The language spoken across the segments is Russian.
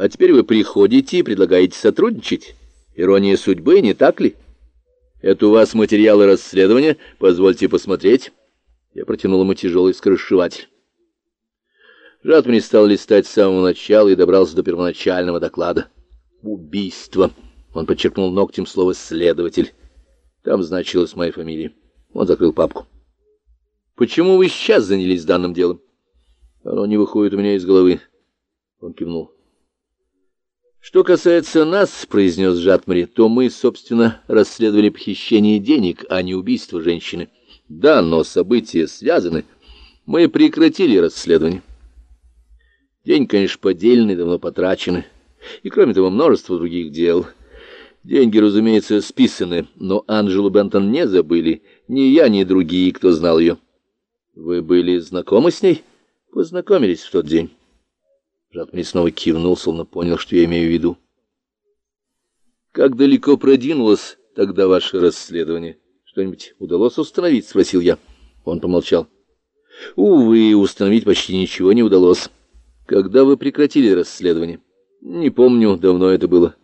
А теперь вы приходите и предлагаете сотрудничать. Ирония судьбы, не так ли? Это у вас материалы расследования, позвольте посмотреть. Я протянул ему тяжелый скоросшиватель. Жатмани стал листать с самого начала и добрался до первоначального доклада. «Убийство!» Он подчеркнул ногтем слово «следователь». Там значилась моя фамилия. Он закрыл папку. «Почему вы сейчас занялись данным делом?» «Оно не выходит у меня из головы». Он кивнул. «Что касается нас, — произнес Жатмари, — то мы, собственно, расследовали похищение денег, а не убийство женщины. Да, но события связаны. Мы прекратили расследование. День, конечно, поддельный, давно потрачены. И, кроме того, множество других дел. Деньги, разумеется, списаны, но Анжелу Бентон не забыли. Ни я, ни другие, кто знал ее. Вы были знакомы с ней? Познакомились в тот день. Жатмин снова кивнул, словно понял, что я имею в виду. «Как далеко продвинулось тогда ваше расследование? Что-нибудь удалось установить?» — спросил я. Он помолчал. «Увы, установить почти ничего не удалось. Когда вы прекратили расследование?» «Не помню, давно это было.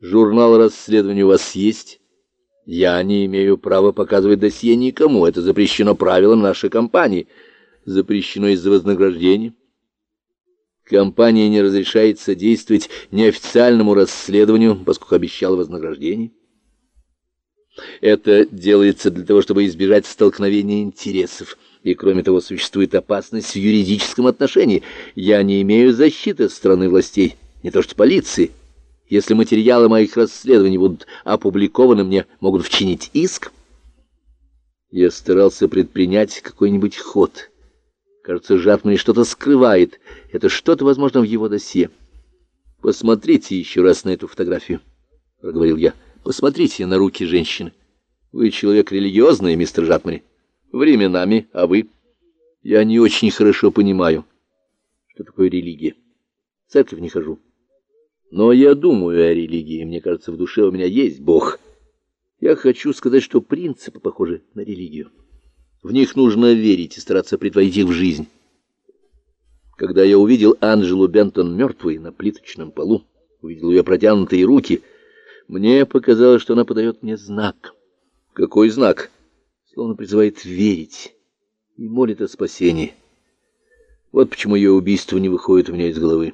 Журнал расследования у вас есть?» «Я не имею права показывать досье никому. Это запрещено правилам нашей компании. Запрещено из-за вознаграждения». Компания не разрешает содействовать неофициальному расследованию, поскольку обещала вознаграждение. Это делается для того, чтобы избежать столкновения интересов. И, кроме того, существует опасность в юридическом отношении. Я не имею защиты страны властей, не то что полиции. Если материалы моих расследований будут опубликованы, мне могут вчинить иск. Я старался предпринять какой-нибудь ход. Кажется, Жатман что-то скрывает. Это что-то, возможно, в его досье. «Посмотрите еще раз на эту фотографию», — проговорил я. «Посмотрите на руки женщины. Вы человек религиозный, мистер Жатмани. Временами, а вы...» «Я не очень хорошо понимаю, что такое религия. В церковь не хожу. Но я думаю о религии. Мне кажется, в душе у меня есть Бог. Я хочу сказать, что принципы похожи на религию». В них нужно верить и стараться притворить их в жизнь. Когда я увидел Анжелу Бентон мертвой на плиточном полу, увидел ее протянутые руки, мне показалось, что она подает мне знак. Какой знак? Словно призывает верить и молит о спасении. Вот почему ее убийство не выходит у меня из головы.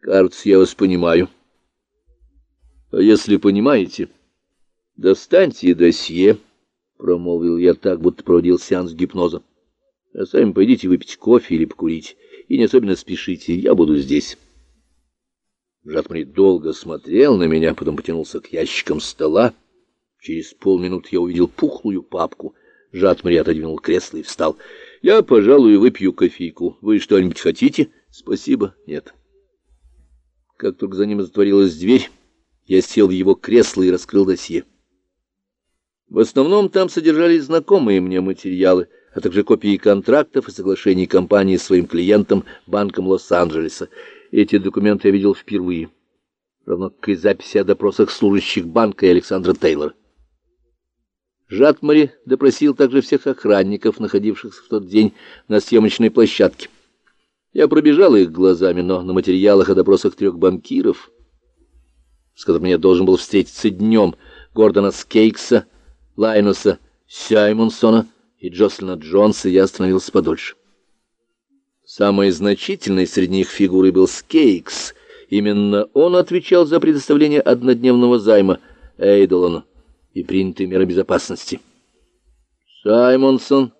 Кажется, я вас понимаю. А если понимаете, достаньте досье, — промолвил я так, будто проводил сеанс гипноза. — А сами пойдите выпить кофе или покурить, и не особенно спешите, я буду здесь. Жатмари долго смотрел на меня, потом потянулся к ящикам стола. Через полминуты я увидел пухлую папку. Жатмари отодвинул кресло и встал. — Я, пожалуй, выпью кофейку. Вы что-нибудь хотите? — Спасибо. Нет. Как только за ним затворилась дверь, я сел в его кресло и раскрыл досье. В основном там содержались знакомые мне материалы, а также копии контрактов и соглашений компании с своим клиентом, банком Лос-Анджелеса. Эти документы я видел впервые, равно как и записи о допросах служащих банка и Александра Тейлора. Жатмари допросил также всех охранников, находившихся в тот день на съемочной площадке. Я пробежал их глазами, но на материалах о допросах трех банкиров, с которыми я должен был встретиться днем, Гордона Скейкса, Лайнуса Саймонсона и Джослина Джонса я остановился подольше. Самой значительной среди них фигурой был Скейкс. Именно он отвечал за предоставление однодневного займа Эйдолону и принятые меры безопасности. Саймонсон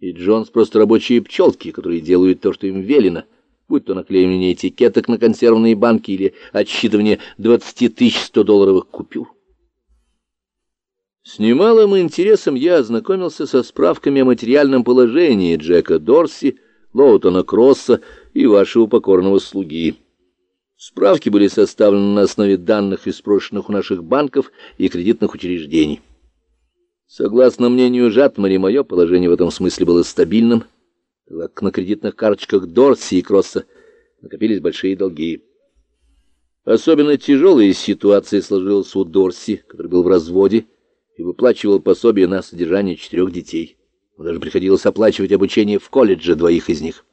и Джонс просто рабочие пчелки, которые делают то, что им велено, будь то наклеивание этикеток на консервные банки или отсчитывание 20 тысяч 100 долларовых купюр. С немалым интересом я ознакомился со справками о материальном положении Джека Дорси, Лоутона Кросса и вашего покорного слуги. Справки были составлены на основе данных из прошлых у наших банков и кредитных учреждений. Согласно мнению Жатмари, мое положение в этом смысле было стабильным, так на кредитных карточках Дорси и Кросса накопились большие долги. Особенно тяжелая ситуация сложилась у Дорси, который был в разводе, и выплачивал пособие на содержание четырех детей. Даже приходилось оплачивать обучение в колледже двоих из них.